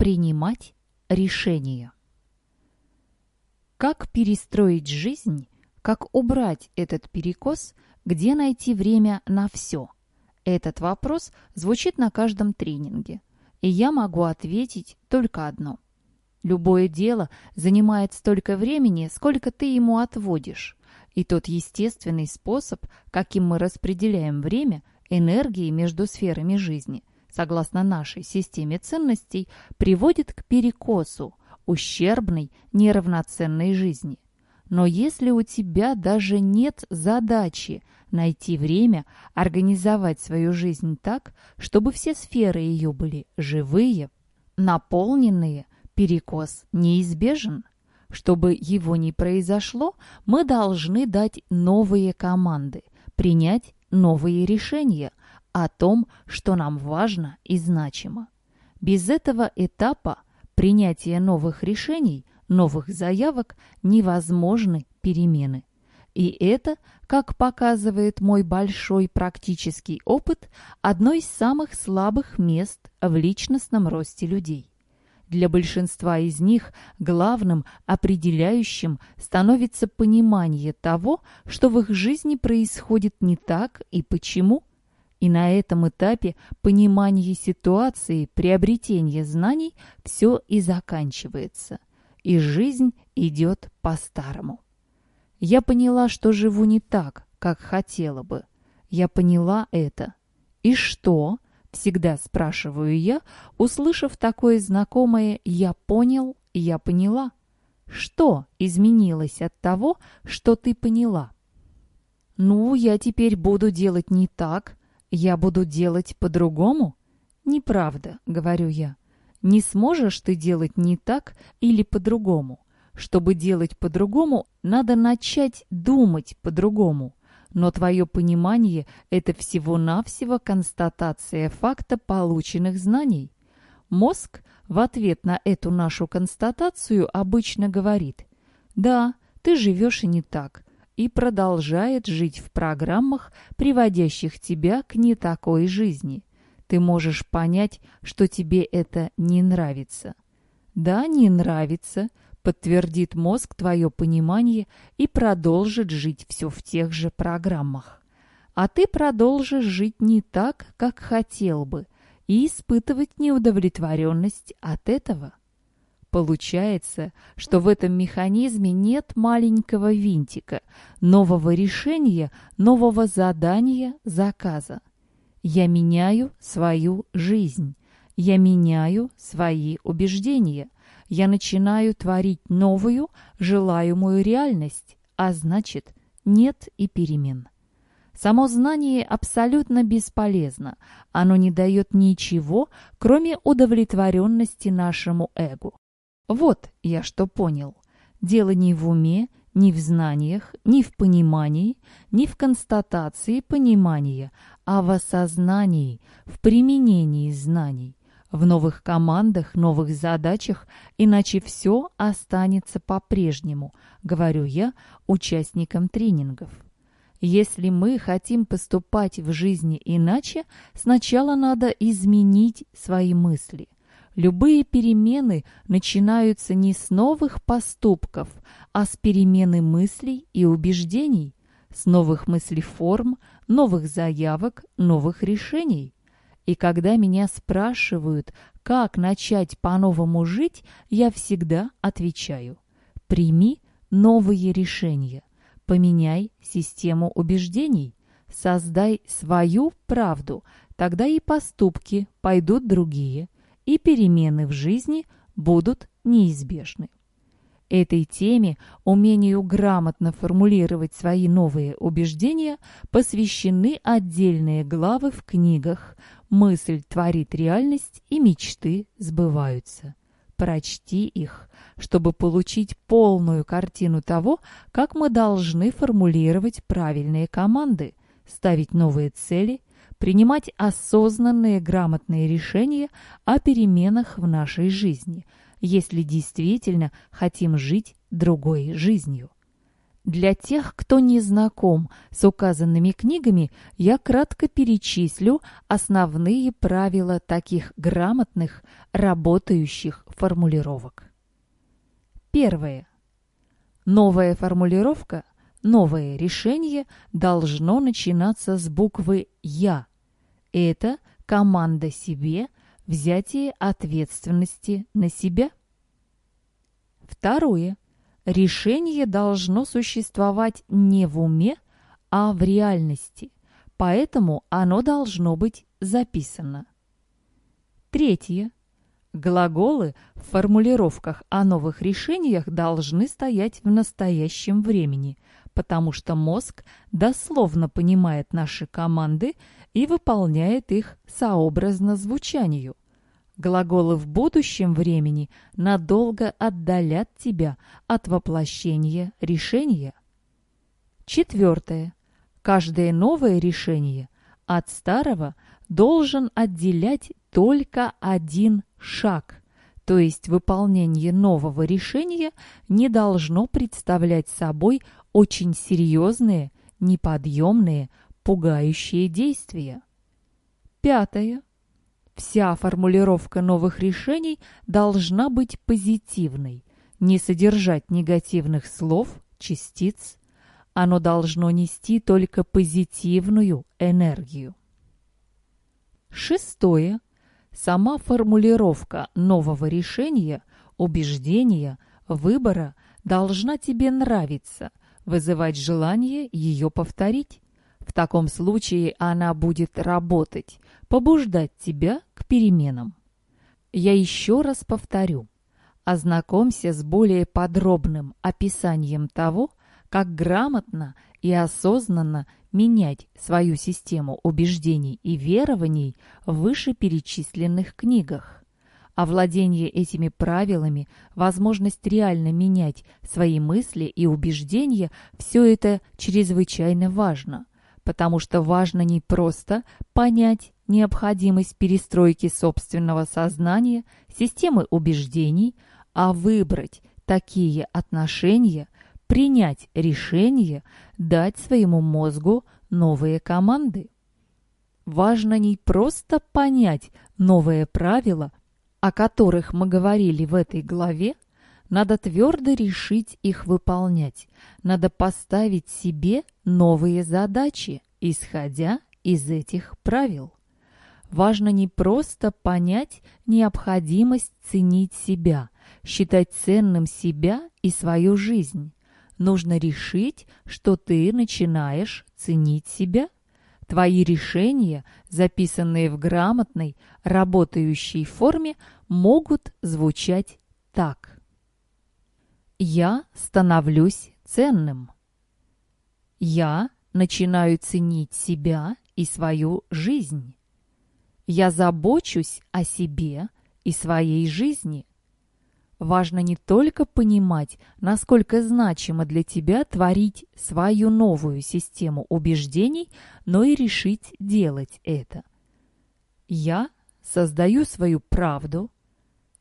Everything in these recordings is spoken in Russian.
принимать решения. Как перестроить жизнь, как убрать этот перекос, где найти время на все? Этот вопрос звучит на каждом тренинге, и я могу ответить только одно. Любое дело занимает столько времени, сколько ты ему отводишь. И тот естественный способ, каким мы распределяем время, энергии между сферами жизни, согласно нашей системе ценностей, приводит к перекосу, ущербной, неравноценной жизни. Но если у тебя даже нет задачи найти время организовать свою жизнь так, чтобы все сферы ее были живые, наполненные, перекос неизбежен. Чтобы его не произошло, мы должны дать новые команды, принять новые решения о том, что нам важно и значимо. Без этого этапа принятия новых решений, новых заявок невозможны перемены. И это, как показывает мой большой практический опыт, одно из самых слабых мест в личностном росте людей. Для большинства из них главным определяющим становится понимание того, что в их жизни происходит не так и почему. И на этом этапе понимание ситуации, приобретение знаний все и заканчивается. И жизнь идет по-старому. Я поняла, что живу не так, как хотела бы. Я поняла это. И что? Всегда спрашиваю я, услышав такое знакомое «я понял», «я поняла». Что изменилось от того, что ты поняла? Ну, я теперь буду делать не так, я буду делать по-другому? Неправда, говорю я. Не сможешь ты делать не так или по-другому. Чтобы делать по-другому, надо начать думать по-другому. Но твое понимание – это всего-навсего констатация факта полученных знаний. Мозг в ответ на эту нашу констатацию обычно говорит «Да, ты живешь и не так», и продолжает жить в программах, приводящих тебя к не такой жизни. Ты можешь понять, что тебе это не нравится. Да, не нравится, подтвердит мозг твое понимание и продолжит жить все в тех же программах. А ты продолжишь жить не так, как хотел бы, и испытывать неудовлетворенность от этого. Получается, что в этом механизме нет маленького винтика, нового решения, нового задания, заказа. Я меняю свою жизнь, я меняю свои убеждения – я начинаю творить новую, желаемую реальность, а значит, нет и перемен. Само знание абсолютно бесполезно. Оно не дает ничего, кроме удовлетворенности нашему эго. Вот я что понял. Дело не в уме, не в знаниях, не в понимании, не в констатации понимания, а в осознании, в применении знаний в новых командах, новых задачах, иначе все останется по-прежнему, говорю я участникам тренингов. Если мы хотим поступать в жизни иначе, сначала надо изменить свои мысли. Любые перемены начинаются не с новых поступков, а с перемены мыслей и убеждений, с новых мыслеформ, новых заявок, новых решений. И когда меня спрашивают, как начать по-новому жить, я всегда отвечаю «Прими новые решения, поменяй систему убеждений, создай свою правду, тогда и поступки пойдут другие, и перемены в жизни будут неизбежны». Этой теме, умению грамотно формулировать свои новые убеждения, посвящены отдельные главы в книгах Мысль творит реальность, и мечты сбываются. Прочти их, чтобы получить полную картину того, как мы должны формулировать правильные команды, ставить новые цели, принимать осознанные грамотные решения о переменах в нашей жизни, если действительно хотим жить другой жизнью. Для тех, кто не знаком с указанными книгами, я кратко перечислю основные правила таких грамотных, работающих формулировок. Первое. Новая формулировка, новое решение должно начинаться с буквы «Я». Это команда себе, взятие ответственности на себя. Второе. Решение должно существовать не в уме, а в реальности, поэтому оно должно быть записано. Третье. Глаголы в формулировках о новых решениях должны стоять в настоящем времени, потому что мозг дословно понимает наши команды и выполняет их сообразно звучанию. Глаголы в будущем времени надолго отдалят тебя от воплощения решения. Четвертое. Каждое новое решение от старого должен отделять только один шаг, то есть выполнение нового решения не должно представлять собой очень серьезные, неподъемные, пугающие действия. Пятое. Вся формулировка новых решений должна быть позитивной, не содержать негативных слов, частиц. Оно должно нести только позитивную энергию. Шестое. Сама формулировка нового решения, убеждения, выбора должна тебе нравиться, вызывать желание ее повторить. В таком случае она будет работать, побуждать тебя к переменам. Я еще раз повторю. Ознакомься с более подробным описанием того, как грамотно и осознанно менять свою систему убеждений и верований в вышеперечисленных книгах. Овладение этими правилами, возможность реально менять свои мысли и убеждения – все это чрезвычайно важно потому что важно не просто понять необходимость перестройки собственного сознания, системы убеждений, а выбрать такие отношения, принять решение, дать своему мозгу новые команды. Важно не просто понять новые правила, о которых мы говорили в этой главе, надо твердо решить их выполнять. Надо поставить себе новые задачи, исходя из этих правил. Важно не просто понять необходимость ценить себя, считать ценным себя и свою жизнь. Нужно решить, что ты начинаешь ценить себя. Твои решения, записанные в грамотной, работающей форме, могут звучать так. Я становлюсь ценным. Я начинаю ценить себя и свою жизнь. Я забочусь о себе и своей жизни. Важно не только понимать, насколько значимо для тебя творить свою новую систему убеждений, но и решить делать это. Я создаю свою правду.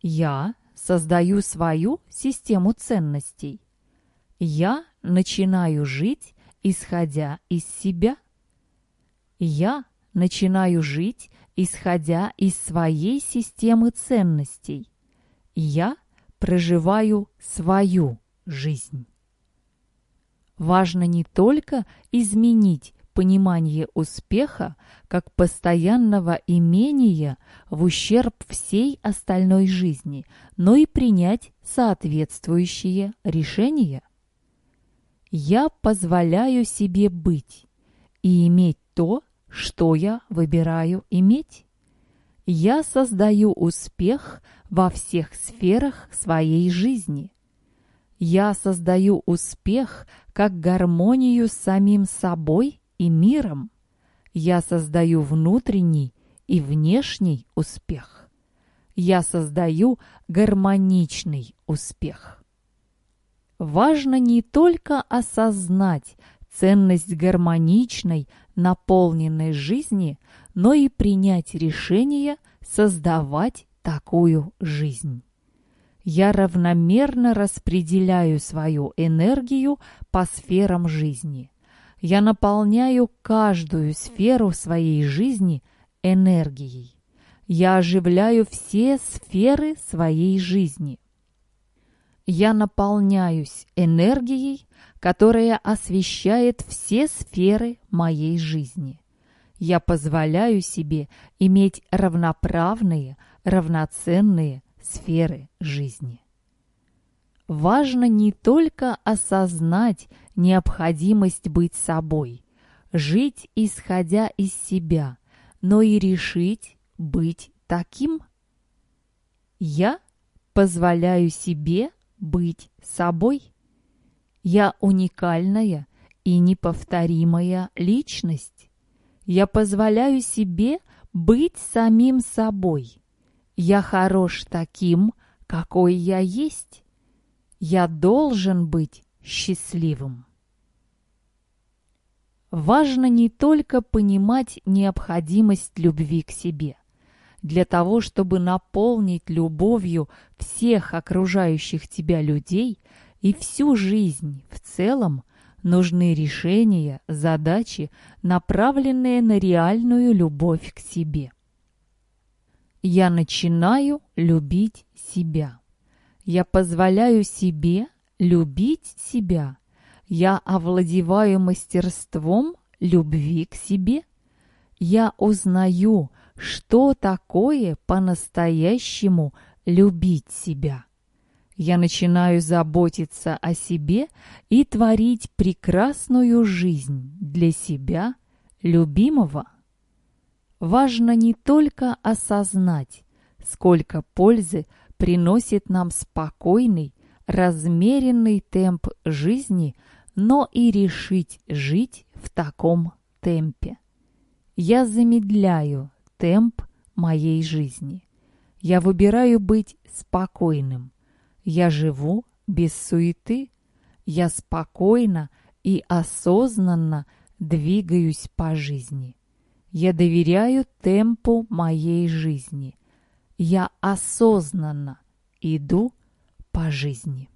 Я создаю свою систему ценностей. Я начинаю жить, исходя из себя. Я начинаю жить, исходя из своей системы ценностей. Я проживаю свою жизнь. Важно не только изменить понимание успеха как постоянного имения в ущерб всей остальной жизни, но и принять соответствующие решения. Я позволяю себе быть и иметь то, что я выбираю иметь. Я создаю успех во всех сферах своей жизни. Я создаю успех как гармонию с самим собой и миром. Я создаю внутренний и внешний успех. Я создаю гармоничный успех. Важно не только осознать ценность гармоничной, наполненной жизни, но и принять решение создавать такую жизнь. Я равномерно распределяю свою энергию по сферам жизни. Я наполняю каждую сферу своей жизни энергией. Я оживляю все сферы своей жизни. Я наполняюсь энергией, которая освещает все сферы моей жизни. Я позволяю себе иметь равноправные, равноценные сферы жизни. Важно не только осознать необходимость быть собой, жить исходя из себя, но и решить быть таким. Я позволяю себе быть собой. Я уникальная и неповторимая личность. Я позволяю себе быть самим собой. Я хорош таким, какой я есть. Я должен быть счастливым. Важно не только понимать необходимость любви к себе. Для того, чтобы наполнить любовью всех окружающих тебя людей и всю жизнь в целом, нужны решения, задачи, направленные на реальную любовь к себе. Я начинаю любить себя. Я позволяю себе любить себя. Я овладеваю мастерством любви к себе. Я узнаю, что такое по-настоящему любить себя. Я начинаю заботиться о себе и творить прекрасную жизнь для себя, любимого. Важно не только осознать, сколько пользы приносит нам спокойный, размеренный темп жизни, но и решить жить в таком темпе. Я замедляю темп моей жизни. Я выбираю быть спокойным. Я живу без суеты. Я спокойно и осознанно двигаюсь по жизни. Я доверяю темпу моей жизни. Я осознанно иду по жизни.